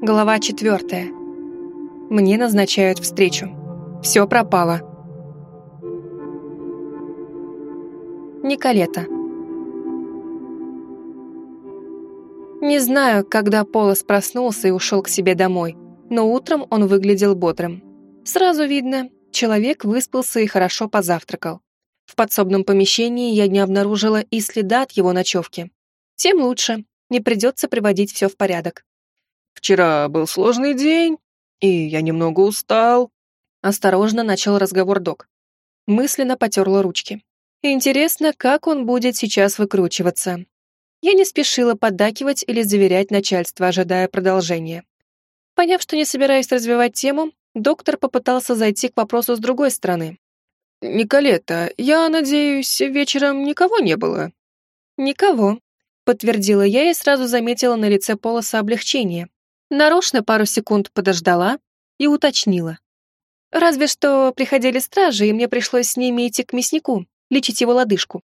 Глава четвертая. Мне назначают встречу. Все пропало. Николета. Не знаю, когда Полос проснулся и ушел к себе домой, но утром он выглядел бодрым. Сразу видно, человек выспался и хорошо позавтракал. В подсобном помещении я не обнаружила и следа от его ночевки. Тем лучше, не придется приводить все в порядок. «Вчера был сложный день, и я немного устал», — осторожно начал разговор док. Мысленно потерла ручки. Интересно, как он будет сейчас выкручиваться. Я не спешила поддакивать или заверять начальство, ожидая продолжения. Поняв, что не собираюсь развивать тему, доктор попытался зайти к вопросу с другой стороны. «Николета, я надеюсь, вечером никого не было?» «Никого», — подтвердила я и сразу заметила на лице полоса облегчение. Нарочно пару секунд подождала и уточнила. Разве что приходили стражи, и мне пришлось с ними идти к мяснику, лечить его лодыжку.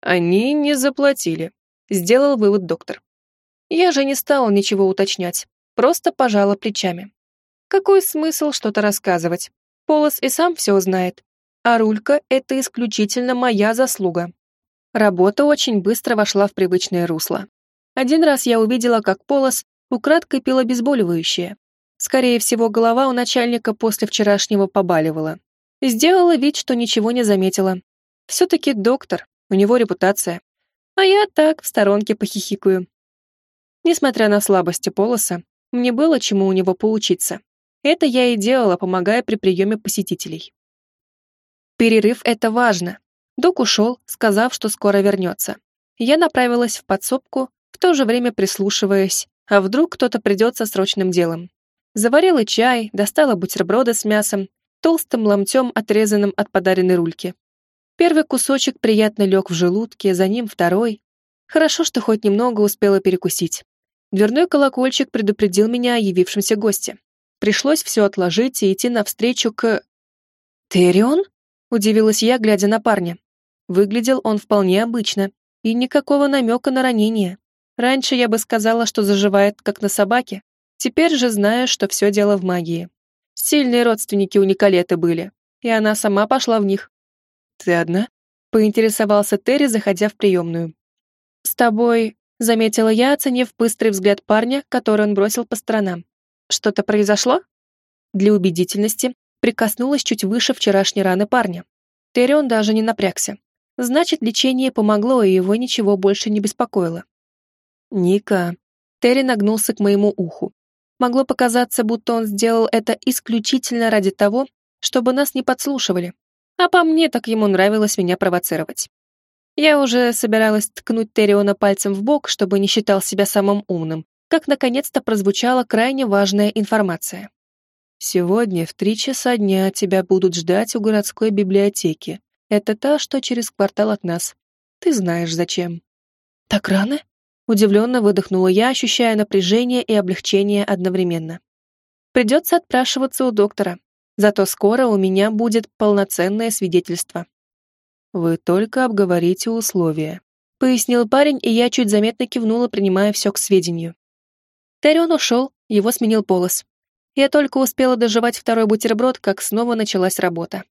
«Они не заплатили», — сделал вывод доктор. Я же не стала ничего уточнять, просто пожала плечами. Какой смысл что-то рассказывать? Полос и сам все знает. А рулька — это исключительно моя заслуга. Работа очень быстро вошла в привычное русло. Один раз я увидела, как Полос украдкой пил обезболивающее. Скорее всего, голова у начальника после вчерашнего побаливала. Сделала вид, что ничего не заметила. Все-таки доктор, у него репутация. А я так, в сторонке похихикаю. Несмотря на слабости Полоса, мне было чему у него поучиться. Это я и делала, помогая при приеме посетителей. Перерыв — это важно. Док ушел, сказав, что скоро вернется. Я направилась в подсобку, в то же время прислушиваясь, а вдруг кто-то придет со срочным делом. Заварила чай, достала бутерброды с мясом, толстым ломтем, отрезанным от подаренной рульки. Первый кусочек приятно лег в желудке, за ним второй. Хорошо, что хоть немного успела перекусить. Дверной колокольчик предупредил меня о явившемся госте. Пришлось все отложить и идти навстречу к... «Терион?» Удивилась я, глядя на парня. Выглядел он вполне обычно, и никакого намека на ранение. Раньше я бы сказала, что заживает, как на собаке. Теперь же знаю, что все дело в магии. Сильные родственники у Николеты были, и она сама пошла в них. «Ты одна?» — поинтересовался Терри, заходя в приемную. «С тобой...» — заметила я, оценив быстрый взгляд парня, который он бросил по сторонам. «Что-то произошло?» Для убедительности прикоснулась чуть выше вчерашней раны парня. Терион даже не напрягся. Значит, лечение помогло, и его ничего больше не беспокоило. «Ника». Терри нагнулся к моему уху. Могло показаться, будто он сделал это исключительно ради того, чтобы нас не подслушивали. А по мне, так ему нравилось меня провоцировать. Я уже собиралась ткнуть Терриона пальцем в бок, чтобы не считал себя самым умным, как наконец-то прозвучала крайне важная информация. Сегодня в три часа дня тебя будут ждать у городской библиотеки. Это та, что через квартал от нас. Ты знаешь, зачем. Так рано? Удивленно выдохнула я, ощущая напряжение и облегчение одновременно. Придется отпрашиваться у доктора. Зато скоро у меня будет полноценное свидетельство. Вы только обговорите условия. Пояснил парень, и я чуть заметно кивнула, принимая все к сведению. Террион ушел, его сменил полос. Я только успела доживать второй бутерброд, как снова началась работа.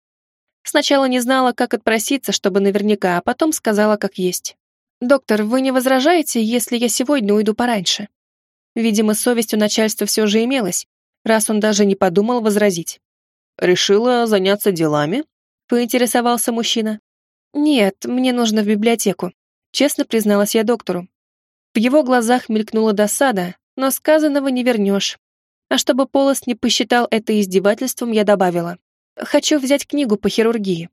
Сначала не знала, как отпроситься, чтобы наверняка, а потом сказала, как есть. «Доктор, вы не возражаете, если я сегодня уйду пораньше?» Видимо, совесть у начальства все же имелась, раз он даже не подумал возразить. «Решила заняться делами?» — поинтересовался мужчина. «Нет, мне нужно в библиотеку», — честно призналась я доктору. В его глазах мелькнула досада, но сказанного не вернешь. А чтобы Полос не посчитал это издевательством, я добавила. «Хочу взять книгу по хирургии».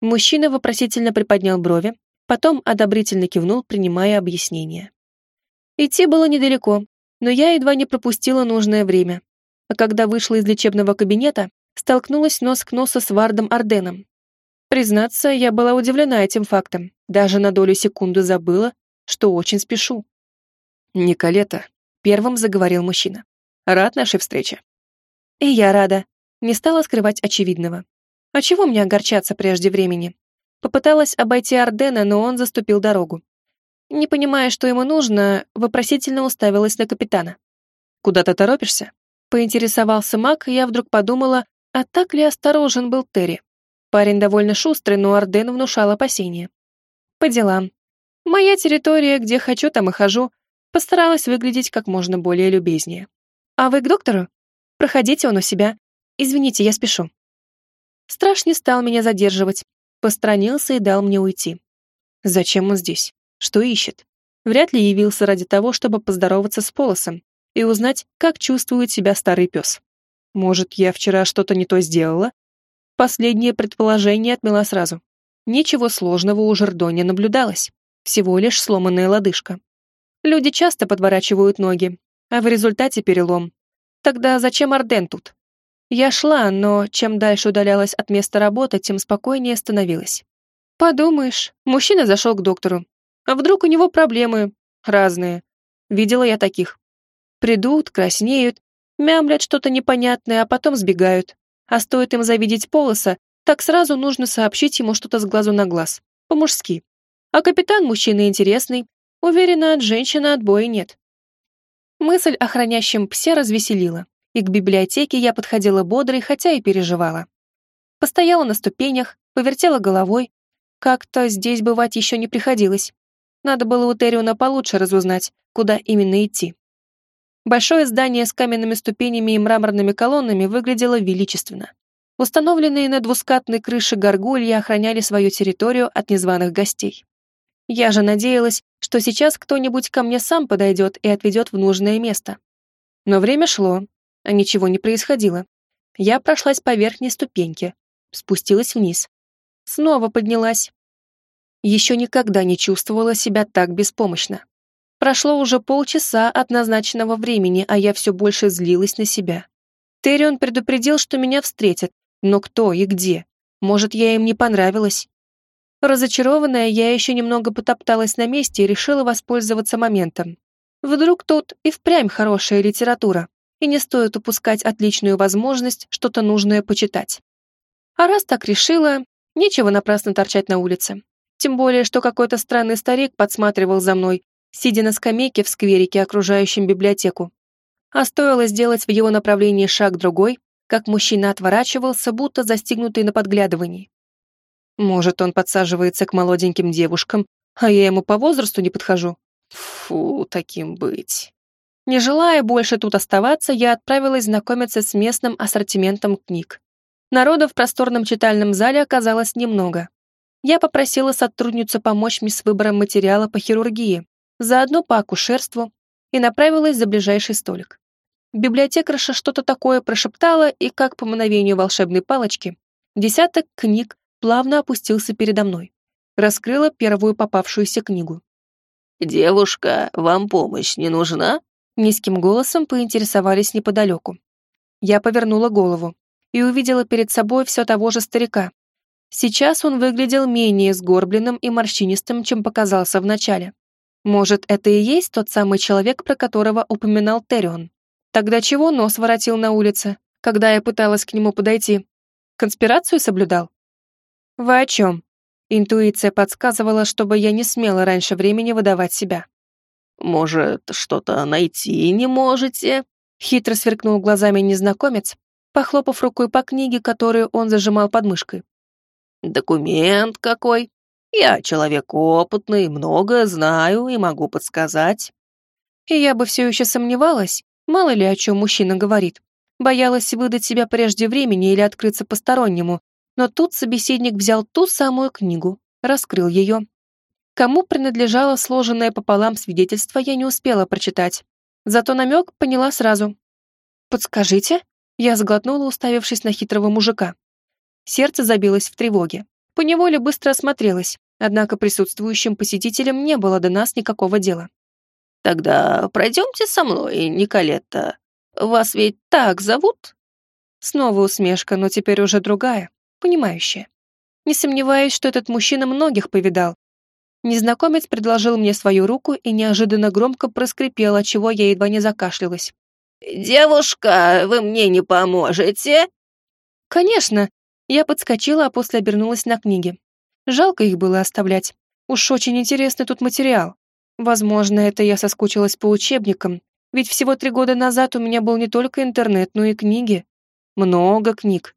Мужчина вопросительно приподнял брови, потом одобрительно кивнул, принимая объяснение. Идти было недалеко, но я едва не пропустила нужное время. А когда вышла из лечебного кабинета, столкнулась нос к носу с Вардом Арденом. Признаться, я была удивлена этим фактом, даже на долю секунды забыла, что очень спешу. «Николета», — первым заговорил мужчина. Рад нашей встрече». «И я рада». Не стала скрывать очевидного. «А чего мне огорчаться прежде времени?» Попыталась обойти Ардена, но он заступил дорогу. Не понимая, что ему нужно, вопросительно уставилась на капитана. Куда ты торопишься?» Поинтересовался Мак, и я вдруг подумала, а так ли осторожен был Терри? Парень довольно шустрый, но Арден внушал опасения. «По делам. Моя территория, где хочу, там и хожу. Постаралась выглядеть как можно более любезнее. А вы к доктору? Проходите, он у себя. Извините, я спешу». Страш не стал меня задерживать, постранился и дал мне уйти. Зачем он здесь? Что ищет? Вряд ли явился ради того, чтобы поздороваться с Полосом и узнать, как чувствует себя старый пес. Может, я вчера что-то не то сделала? Последнее предположение отмела сразу. Ничего сложного у Жердо не наблюдалось. Всего лишь сломанная лодыжка. Люди часто подворачивают ноги, а в результате перелом. Тогда зачем Арден тут? Я шла, но чем дальше удалялась от места работы, тем спокойнее становилась. Подумаешь, мужчина зашел к доктору. А вдруг у него проблемы разные? Видела я таких. Придут, краснеют, мямлят что-то непонятное, а потом сбегают. А стоит им завидеть полоса, так сразу нужно сообщить ему что-то с глазу на глаз. По-мужски. А капитан мужчина интересный. Уверена, от женщины отбоя нет. Мысль о хранящем псе развеселила и к библиотеке я подходила бодрой, хотя и переживала. Постояла на ступенях, повертела головой. Как-то здесь бывать еще не приходилось. Надо было у Териона получше разузнать, куда именно идти. Большое здание с каменными ступенями и мраморными колоннами выглядело величественно. Установленные на двускатной крыше горгульи охраняли свою территорию от незваных гостей. Я же надеялась, что сейчас кто-нибудь ко мне сам подойдет и отведет в нужное место. Но время шло, а ничего не происходило. Я прошлась по верхней ступеньке, спустилась вниз. Снова поднялась. Еще никогда не чувствовала себя так беспомощно. Прошло уже полчаса от назначенного времени, а я все больше злилась на себя. Террион предупредил, что меня встретят, но кто и где? Может, я им не понравилась? Разочарованная, я еще немного потопталась на месте и решила воспользоваться моментом. Вдруг тут и впрямь хорошая литература и не стоит упускать отличную возможность что-то нужное почитать. А раз так решила, нечего напрасно торчать на улице. Тем более, что какой-то странный старик подсматривал за мной, сидя на скамейке в скверике, окружающем библиотеку. А стоило сделать в его направлении шаг другой, как мужчина отворачивался, будто застигнутый на подглядывании. Может, он подсаживается к молоденьким девушкам, а я ему по возрасту не подхожу? Фу, таким быть. Не желая больше тут оставаться, я отправилась знакомиться с местным ассортиментом книг. Народа в просторном читальном зале оказалось немного. Я попросила сотрудницу помочь мне с выбором материала по хирургии, заодно по акушерству, и направилась за ближайший столик. Библиотекарша что-то такое прошептала, и, как по мановению волшебной палочки, десяток книг плавно опустился передо мной. Раскрыла первую попавшуюся книгу. «Девушка, вам помощь не нужна?» Низким голосом поинтересовались неподалеку. Я повернула голову и увидела перед собой все того же старика. Сейчас он выглядел менее сгорбленным и морщинистым, чем показался вначале. Может, это и есть тот самый человек, про которого упоминал Терион? Тогда чего нос воротил на улице, когда я пыталась к нему подойти? Конспирацию соблюдал? Вы о чем? Интуиция подсказывала, чтобы я не смела раньше времени выдавать себя. Может, что-то найти не можете?» Хитро сверкнул глазами незнакомец, похлопав рукой по книге, которую он зажимал под мышкой. «Документ какой? Я человек опытный, многое знаю и могу подсказать». И я бы все еще сомневалась, мало ли о чем мужчина говорит. Боялась выдать себя прежде времени или открыться постороннему, но тут собеседник взял ту самую книгу, раскрыл ее Кому принадлежало сложенное пополам свидетельство, я не успела прочитать. Зато намек поняла сразу. «Подскажите?» Я сглотнула, уставившись на хитрого мужика. Сердце забилось в тревоге. Поневоле быстро осмотрелась, однако присутствующим посетителям не было до нас никакого дела. «Тогда пройдемте со мной, Николетта. Вас ведь так зовут?» Снова усмешка, но теперь уже другая, понимающая. Не сомневаюсь, что этот мужчина многих повидал, Незнакомец предложил мне свою руку и неожиданно громко проскрипел, чего я едва не закашлялась. «Девушка, вы мне не поможете?» «Конечно!» Я подскочила, а после обернулась на книги. Жалко их было оставлять. Уж очень интересный тут материал. Возможно, это я соскучилась по учебникам, Ведь всего три года назад у меня был не только интернет, но и книги. Много книг.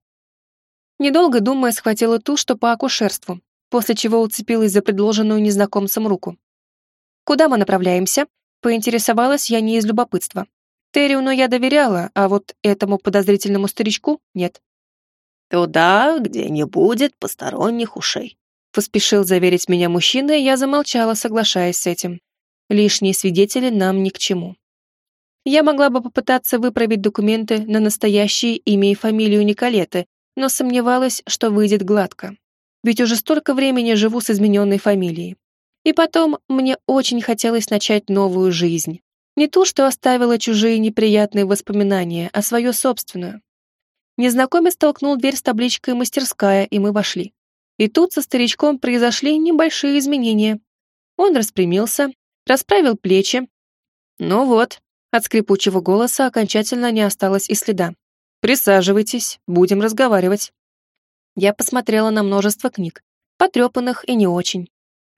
Недолго думая, схватила ту, что по акушерству, после чего уцепилась за предложенную незнакомцем руку. «Куда мы направляемся?» — поинтересовалась я не из любопытства. Терриуну я доверяла, а вот этому подозрительному старичку нет. «Туда, где не будет посторонних ушей», — поспешил заверить меня мужчина, и я замолчала, соглашаясь с этим. Лишние свидетели нам ни к чему. Я могла бы попытаться выправить документы на настоящее имя и фамилию Николеты, но сомневалась, что выйдет гладко. Ведь уже столько времени живу с измененной фамилией. И потом мне очень хотелось начать новую жизнь. Не ту, что оставила чужие неприятные воспоминания, а свою собственную. Незнакомец толкнул дверь с табличкой «Мастерская», и мы вошли. И тут со старичком произошли небольшие изменения. Он распрямился, расправил плечи. Ну вот, от скрипучего голоса окончательно не осталось и следа. «Присаживайтесь, будем разговаривать». Я посмотрела на множество книг, потрепанных и не очень.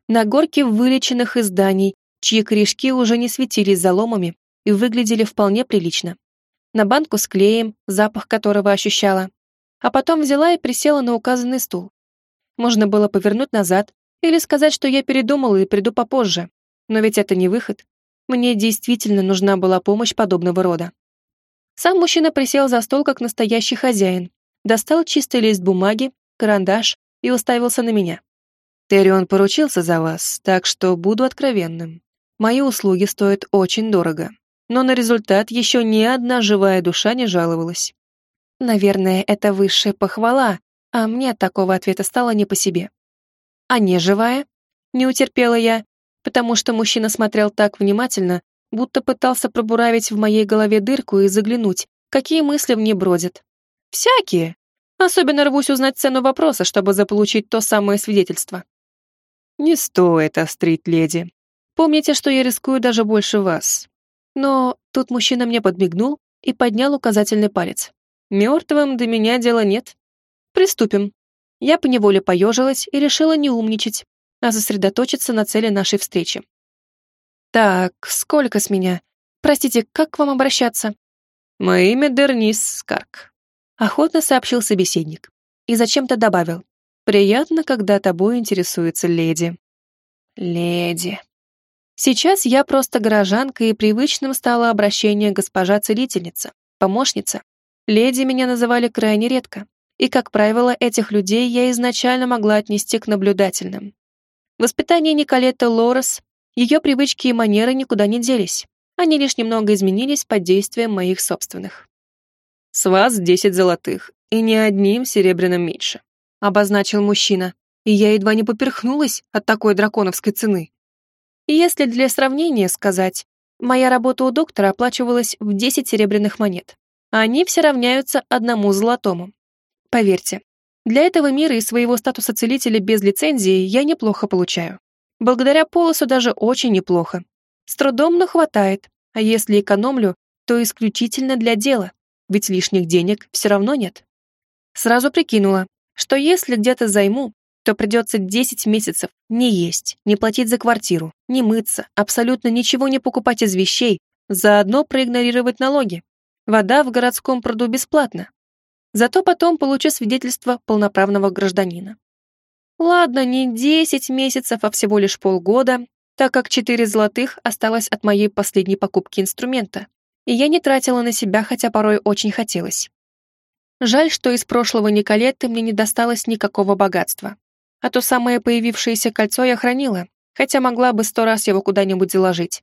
На горке вылеченных изданий, чьи корешки уже не светились заломами и выглядели вполне прилично. На банку с клеем, запах которого ощущала. А потом взяла и присела на указанный стул. Можно было повернуть назад или сказать, что я передумала и приду попозже. Но ведь это не выход. Мне действительно нужна была помощь подобного рода. Сам мужчина присел за стол, как настоящий хозяин, достал чистый лист бумаги, карандаш и уставился на меня. Террион поручился за вас, так что буду откровенным. Мои услуги стоят очень дорого, но на результат еще ни одна живая душа не жаловалась. Наверное, это высшая похвала, а мне от такого ответа стало не по себе. А не живая? Не утерпела я, потому что мужчина смотрел так внимательно, будто пытался пробуравить в моей голове дырку и заглянуть, какие мысли мне бродят. Всякие. Особенно рвусь узнать цену вопроса, чтобы заполучить то самое свидетельство. Не стоит острить, леди. Помните, что я рискую даже больше вас. Но тут мужчина мне подмигнул и поднял указательный палец. Мертвым до меня дела нет. Приступим. Я поневоле поежилась и решила не умничать, а сосредоточиться на цели нашей встречи. «Так, сколько с меня? Простите, как к вам обращаться?» «Мое имя Дернис Скарк», — охотно сообщил собеседник. И зачем-то добавил. «Приятно, когда тобой интересуется леди». «Леди». Сейчас я просто горожанка, и привычным стало обращение госпожа-целительница, помощница. Леди меня называли крайне редко, и, как правило, этих людей я изначально могла отнести к наблюдательным. Воспитание Николетты Лорес, ее привычки и манеры никуда не делись. Они лишь немного изменились под действием моих собственных. «С вас десять золотых, и ни одним серебряным меньше», — обозначил мужчина, и я едва не поперхнулась от такой драконовской цены. Если для сравнения сказать, моя работа у доктора оплачивалась в 10 серебряных монет, они все равняются одному золотому. Поверьте, для этого мира и своего статуса целителя без лицензии я неплохо получаю. Благодаря полосу даже очень неплохо. С трудом, но хватает, а если экономлю, то исключительно для дела, ведь лишних денег все равно нет. Сразу прикинула, что если где-то займу, то придется 10 месяцев не есть, не платить за квартиру, не мыться, абсолютно ничего не покупать из вещей, заодно проигнорировать налоги. Вода в городском пруду бесплатна, Зато потом получу свидетельство полноправного гражданина. Ладно, не 10 месяцев, а всего лишь полгода, так как 4 золотых осталось от моей последней покупки инструмента, и я не тратила на себя, хотя порой очень хотелось. Жаль, что из прошлого Николетты мне не досталось никакого богатства. А то самое появившееся кольцо я хранила, хотя могла бы сто раз его куда-нибудь заложить.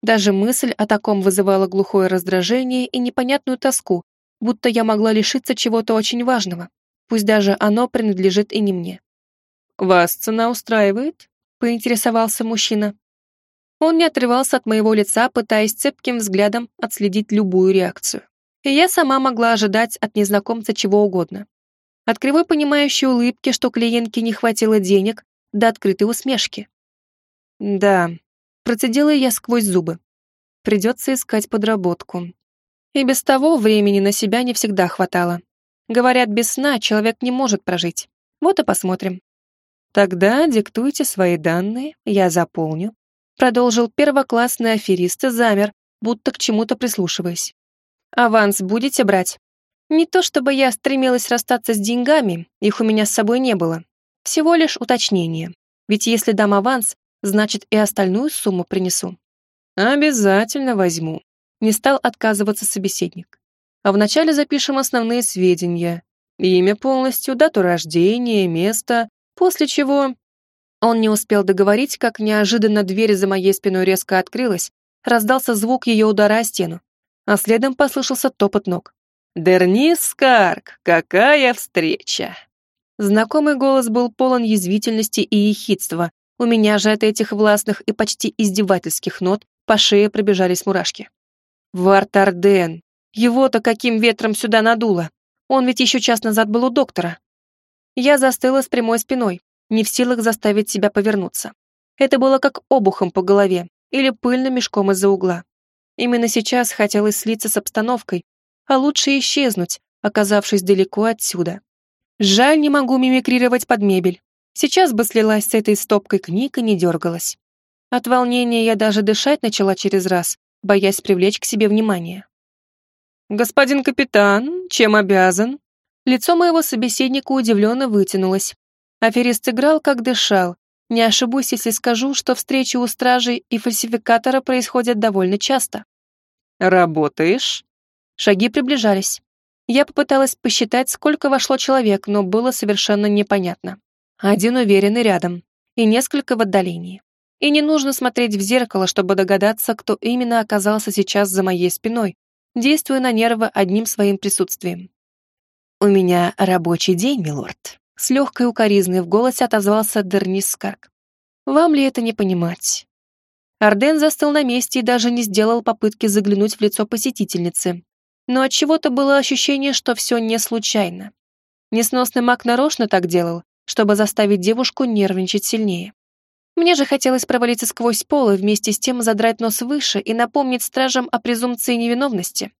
Даже мысль о таком вызывала глухое раздражение и непонятную тоску, будто я могла лишиться чего-то очень важного, пусть даже оно принадлежит и не мне. «Вас цена устраивает?» — поинтересовался мужчина. Он не отрывался от моего лица, пытаясь цепким взглядом отследить любую реакцию. И я сама могла ожидать от незнакомца чего угодно. От кривой понимающей улыбки, что клиентке не хватило денег, до открытой усмешки. «Да», — процедила я сквозь зубы. «Придется искать подработку. И без того времени на себя не всегда хватало. Говорят, без сна человек не может прожить. Вот и посмотрим. Тогда диктуйте свои данные, я заполню. Продолжил первоклассный аферист и замер, будто к чему-то прислушиваясь. «Аванс будете брать?» Не то чтобы я стремилась расстаться с деньгами, их у меня с собой не было. Всего лишь уточнение. Ведь если дам аванс, значит и остальную сумму принесу. Обязательно возьму. Не стал отказываться собеседник. А вначале запишем основные сведения. Имя полностью, дату рождения, место, после чего... Он не успел договорить, как неожиданно дверь за моей спиной резко открылась, раздался звук ее удара о стену, а следом послышался топот ног. «Дернис Скарк, какая встреча!» Знакомый голос был полон язвительности и ехидства. У меня же от этих властных и почти издевательских нот по шее пробежались мурашки. Вартарден! Его-то каким ветром сюда надуло? Он ведь еще час назад был у доктора. Я застыла с прямой спиной, не в силах заставить себя повернуться. Это было как обухом по голове или пыльным мешком из-за угла. Именно сейчас хотелось слиться с обстановкой, а лучше исчезнуть, оказавшись далеко отсюда. Жаль, не могу мимикрировать под мебель. Сейчас бы слилась с этой стопкой книг и не дергалась. От волнения я даже дышать начала через раз, боясь привлечь к себе внимание. «Господин капитан, чем обязан?» Лицо моего собеседника удивленно вытянулось. Аферист играл, как дышал. Не ошибусь, если скажу, что встречи у стражи и фальсификатора происходят довольно часто. «Работаешь?» Шаги приближались. Я попыталась посчитать, сколько вошло человек, но было совершенно непонятно. Один уверенный рядом, и несколько в отдалении. И не нужно смотреть в зеркало, чтобы догадаться, кто именно оказался сейчас за моей спиной, действуя на нервы одним своим присутствием. «У меня рабочий день, милорд», — с легкой укоризной в голосе отозвался Дернис Скарк. «Вам ли это не понимать?» Арден застыл на месте и даже не сделал попытки заглянуть в лицо посетительницы, но от чего то было ощущение, что все не случайно. Несносный маг нарочно так делал, чтобы заставить девушку нервничать сильнее. Мне же хотелось провалиться сквозь пол и вместе с тем задрать нос выше и напомнить стражам о презумпции невиновности.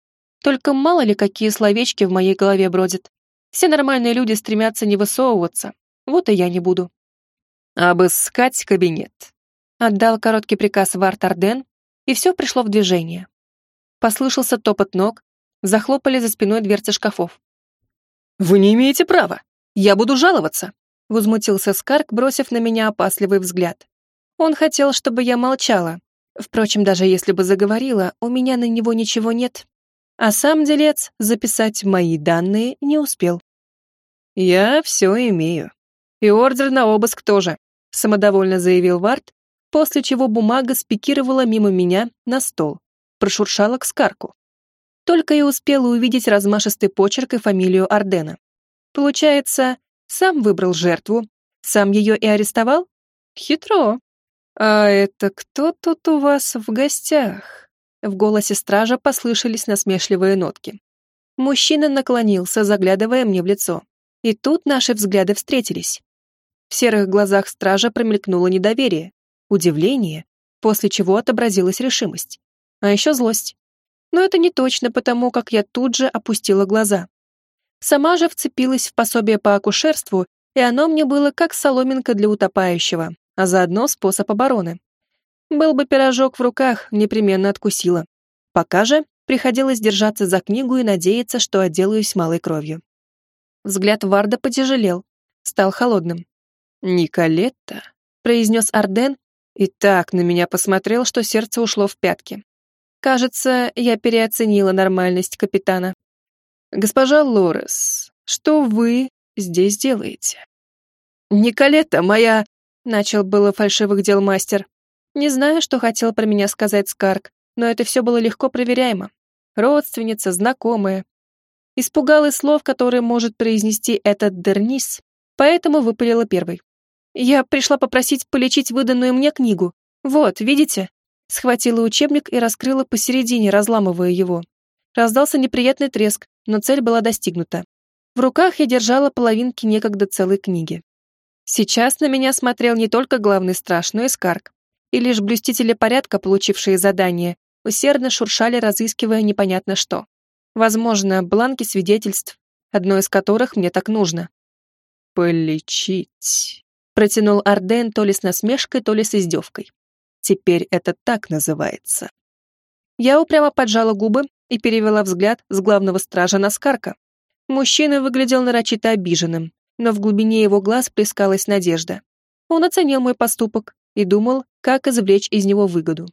Только мало ли какие словечки в моей голове бродят. Все нормальные люди стремятся не высовываться. Вот и я не буду. «Обыскать кабинет», — отдал короткий приказ Варт Арден, и все пришло в движение. Послышался топот ног, Захлопали за спиной дверцы шкафов. «Вы не имеете права! Я буду жаловаться!» Возмутился Скарк, бросив на меня опасливый взгляд. Он хотел, чтобы я молчала. Впрочем, даже если бы заговорила, у меня на него ничего нет. А сам делец записать мои данные не успел. «Я все имею. И ордер на обыск тоже», — самодовольно заявил Варт, после чего бумага спикировала мимо меня на стол, прошуршала к Скарку только и успела увидеть размашистый почерк и фамилию Ардена. Получается, сам выбрал жертву, сам ее и арестовал? Хитро. А это кто тут у вас в гостях? В голосе стража послышались насмешливые нотки. Мужчина наклонился, заглядывая мне в лицо. И тут наши взгляды встретились. В серых глазах стража промелькнуло недоверие, удивление, после чего отобразилась решимость. А еще злость но это не точно, потому как я тут же опустила глаза. Сама же вцепилась в пособие по акушерству, и оно мне было как соломинка для утопающего, а заодно способ обороны. Был бы пирожок в руках, непременно откусила. Пока же приходилось держаться за книгу и надеяться, что отделаюсь малой кровью. Взгляд Варда потяжелел, стал холодным. «Николетта», — произнес Арден, и так на меня посмотрел, что сердце ушло в пятки. Кажется, я переоценила нормальность капитана. Госпожа Лорес, что вы здесь делаете? Николета, моя... Начал было фальшивых дел мастер. Не знаю, что хотел про меня сказать Скарк, но это все было легко проверяемо. Родственница, знакомая. Испугалась слов, которые может произнести этот Дернис, поэтому выпалила первой. Я пришла попросить полечить выданную мне книгу. Вот, видите? Схватила учебник и раскрыла посередине, разламывая его. Раздался неприятный треск, но цель была достигнута. В руках я держала половинки некогда целой книги. Сейчас на меня смотрел не только главный страж, но и Скарк. И лишь блюстители порядка, получившие задание, усердно шуршали, разыскивая непонятно что. Возможно, бланки свидетельств, одно из которых мне так нужно. «Полечить», — протянул Арден то ли с насмешкой, то ли с издевкой. Теперь это так называется. Я упрямо поджала губы и перевела взгляд с главного стража на Скарка. Мужчина выглядел нарочито обиженным, но в глубине его глаз плескалась надежда. Он оценил мой поступок и думал, как извлечь из него выгоду.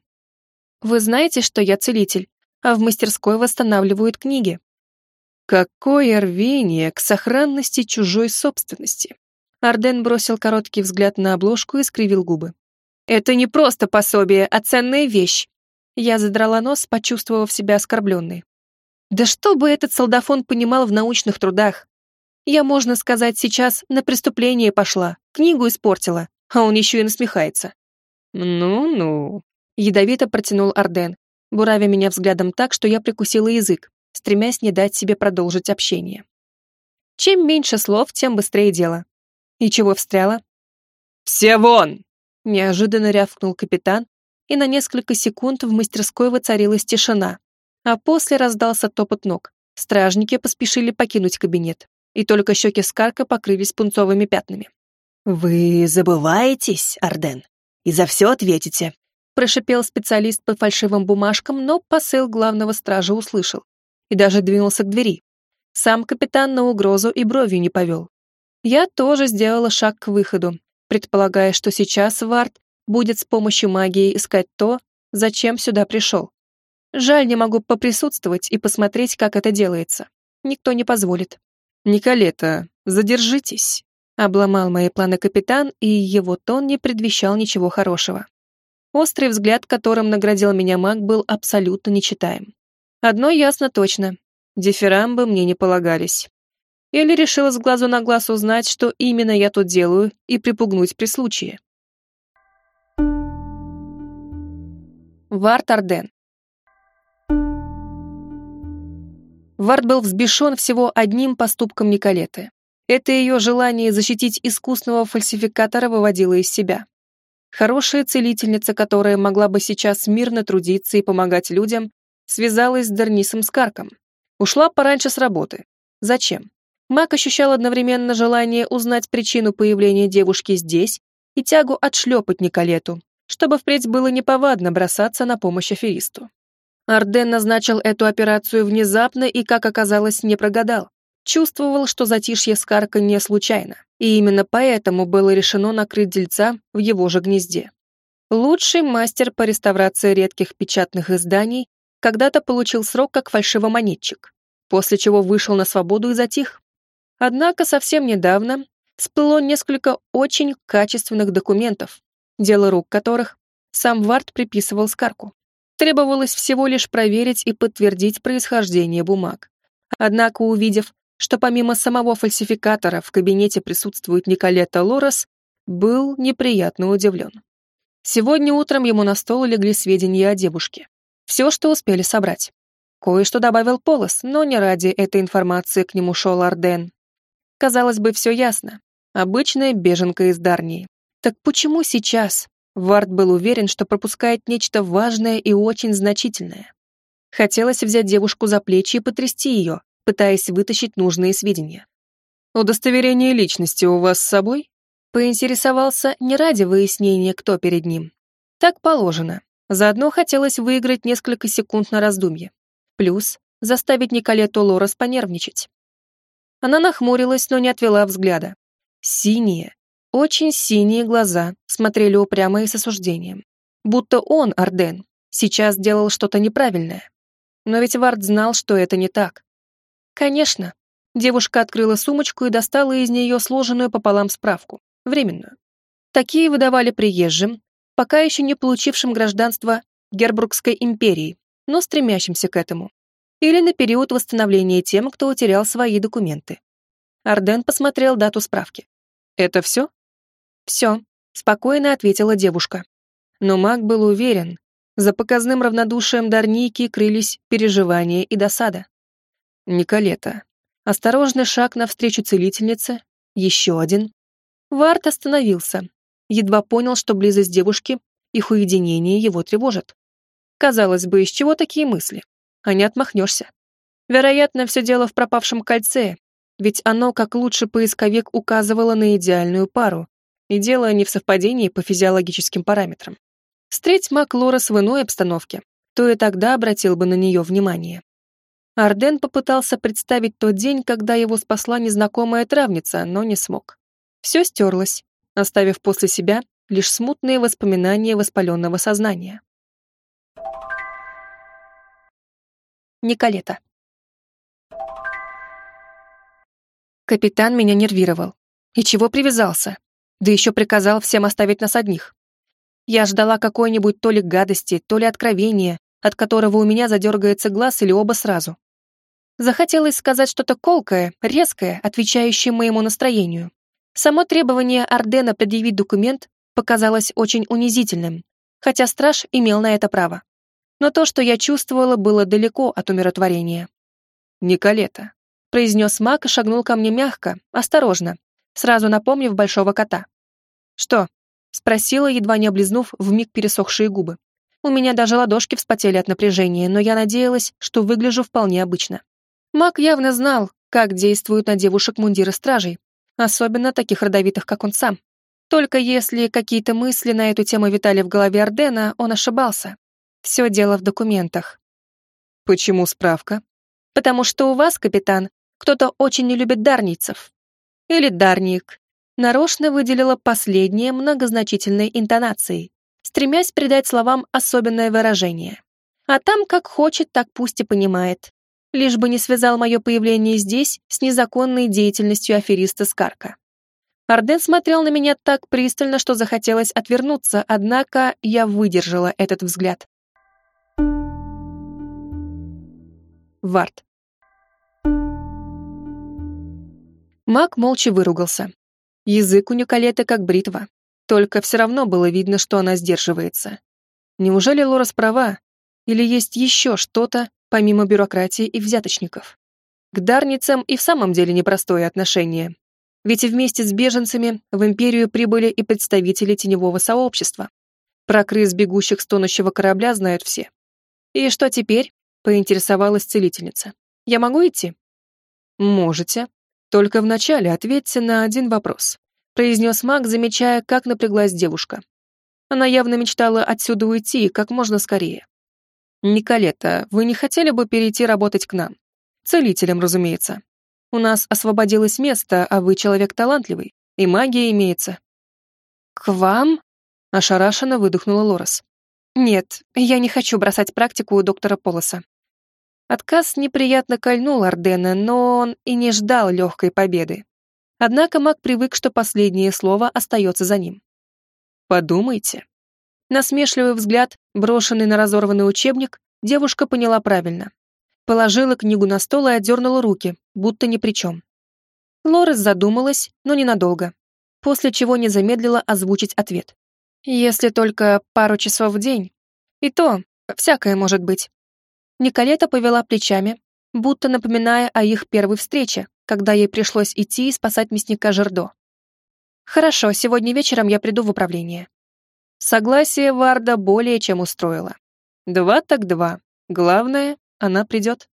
«Вы знаете, что я целитель, а в мастерской восстанавливают книги?» Какое рвение к сохранности чужой собственности. Арден бросил короткий взгляд на обложку и скривил губы. «Это не просто пособие, а ценная вещь!» Я задрала нос, почувствовав себя оскорбленной. «Да что бы этот солдафон понимал в научных трудах? Я, можно сказать, сейчас на преступление пошла, книгу испортила, а он еще и насмехается». «Ну-ну», — ядовито протянул Арден, буравя меня взглядом так, что я прикусила язык, стремясь не дать себе продолжить общение. Чем меньше слов, тем быстрее дело. И чего встряла? «Все вон!» — неожиданно рявкнул капитан, и на несколько секунд в мастерской воцарилась тишина, а после раздался топот ног. Стражники поспешили покинуть кабинет, и только щеки Скарка покрылись пунцовыми пятнами. «Вы забываетесь, Арден, и за все ответите», прошипел специалист по фальшивым бумажкам, но посыл главного стража услышал и даже двинулся к двери. Сам капитан на угрозу и бровью не повел. Я тоже сделала шаг к выходу, предполагая, что сейчас Вард будет с помощью магии искать то, зачем сюда пришел. Жаль, не могу поприсутствовать и посмотреть, как это делается. Никто не позволит. «Николета, задержитесь», — обломал мои планы капитан, и его тон не предвещал ничего хорошего. Острый взгляд, которым наградил меня маг, был абсолютно нечитаем. Одно ясно точно. Дифирамбы мне не полагались. Или решила с глазу на глаз узнать, что именно я тут делаю, и припугнуть при случае. Варт Арден. Варт был взбешен всего одним поступком Николеты. Это ее желание защитить искусного фальсификатора выводило из себя. Хорошая целительница, которая могла бы сейчас мирно трудиться и помогать людям, связалась с Дернисом Скарком. Ушла пораньше с работы. Зачем? Мак ощущал одновременно желание узнать причину появления девушки здесь и тягу отшлепать Николету, чтобы впредь было неповадно бросаться на помощь аферисту. Арден назначил эту операцию внезапно и, как оказалось, не прогадал. Чувствовал, что затишье Скарка не случайно, и именно поэтому было решено накрыть дельца в его же гнезде. Лучший мастер по реставрации редких печатных изданий когда-то получил срок как фальшивомонетчик, после чего вышел на свободу и затих. Однако совсем недавно всплыло несколько очень качественных документов, дело рук которых сам Варт приписывал Скарку. Требовалось всего лишь проверить и подтвердить происхождение бумаг. Однако, увидев, что помимо самого фальсификатора в кабинете присутствует Николета Лорес, был неприятно удивлен. Сегодня утром ему на стол легли сведения о девушке. Все, что успели собрать. Кое-что добавил Полос, но не ради этой информации к нему шел Арден. Казалось бы, все ясно. Обычная беженка из Дарнии. Так почему сейчас? Вард был уверен, что пропускает нечто важное и очень значительное. Хотелось взять девушку за плечи и потрясти ее, пытаясь вытащить нужные сведения. «Удостоверение личности у вас с собой?» Поинтересовался не ради выяснения, кто перед ним. Так положено. Заодно хотелось выиграть несколько секунд на раздумье. Плюс заставить Николету Лорес понервничать. Она нахмурилась, но не отвела взгляда. Синие, очень синие глаза смотрели упрямо и с осуждением. Будто он, Арден, сейчас делал что-то неправильное. Но ведь Вард знал, что это не так. Конечно. Девушка открыла сумочку и достала из нее сложенную пополам справку, временную. Такие выдавали приезжим, пока еще не получившим гражданство Гербургской империи, но стремящимся к этому, или на период восстановления тем, кто утерял свои документы. Арден посмотрел дату справки. «Это все?» «Все», — спокойно ответила девушка. Но маг был уверен, за показным равнодушием Дарники крылись переживания и досада. Николета. Осторожный шаг навстречу целительнице, еще один. Варт остановился, едва понял, что близость девушки, их уединение его тревожит. Казалось бы, из чего такие мысли? А не отмахнешься. Вероятно, все дело в пропавшем кольце, ведь оно, как лучший поисковик, указывало на идеальную пару, и дело не в совпадении по физиологическим параметрам. Встреть Мак Лорес в иной обстановке. то и тогда обратил бы на нее внимание. Арден попытался представить тот день, когда его спасла незнакомая травница, но не смог. Все стерлось, оставив после себя лишь смутные воспоминания воспаленного сознания. Николета. Капитан меня нервировал. И чего привязался? Да еще приказал всем оставить нас одних. Я ждала какой-нибудь то ли гадости, то ли откровения, от которого у меня задергается глаз или оба сразу. Захотелось сказать что-то колкое, резкое, отвечающее моему настроению. Само требование Ардена предъявить документ показалось очень унизительным, хотя страж имел на это право. Но то, что я чувствовала, было далеко от умиротворения. «Николета», — произнес маг и шагнул ко мне мягко, осторожно, сразу напомнив большого кота. «Что?» — спросила, едва не облизнув вмиг пересохшие губы. У меня даже ладошки вспотели от напряжения, но я надеялась, что выгляжу вполне обычно. Маг явно знал, как действуют на девушек мундиры стражей, особенно таких родовитых, как он сам. Только если какие-то мысли на эту тему витали в голове Ордена, он ошибался. Все дело в документах. Почему справка? Потому что у вас, капитан, кто-то очень не любит дарницев. Или дарник. Нарочно выделила последние многозначительной интонацией, стремясь придать словам особенное выражение. А там как хочет, так пусть и понимает лишь бы не связал мое появление здесь с незаконной деятельностью афериста Скарка. Арден смотрел на меня так пристально, что захотелось отвернуться, однако я выдержала этот взгляд. Вард. Маг молча выругался. Язык у Николеты как бритва. Только все равно было видно, что она сдерживается. Неужели Лора права? Или есть еще что-то, помимо бюрократии и взяточников. К дарницам и в самом деле непростое отношение. Ведь вместе с беженцами в империю прибыли и представители теневого сообщества. Про крыс, бегущих с тонущего корабля, знают все. «И что теперь?» — поинтересовалась целительница. «Я могу идти?» «Можете. Только вначале ответьте на один вопрос», — произнес маг, замечая, как напряглась девушка. Она явно мечтала отсюда уйти как можно скорее. «Николета, вы не хотели бы перейти работать к нам? Целителем, разумеется. У нас освободилось место, а вы человек талантливый, и магия имеется». «К вам?» — ошарашенно выдохнула Лорес. «Нет, я не хочу бросать практику у доктора Полоса». Отказ неприятно кольнул Ардена, но он и не ждал легкой победы. Однако маг привык, что последнее слово остается за ним. «Подумайте», Насмешливый взгляд, брошенный на разорванный учебник, девушка поняла правильно. Положила книгу на стол и отдернула руки, будто ни при чем. Лорес задумалась, но ненадолго, после чего не замедлила озвучить ответ. «Если только пару часов в день. И то, всякое может быть». Николета повела плечами, будто напоминая о их первой встрече, когда ей пришлось идти и спасать мясника Жердо. «Хорошо, сегодня вечером я приду в управление. Согласие Варда более чем устроило. Два так два. Главное, она придет.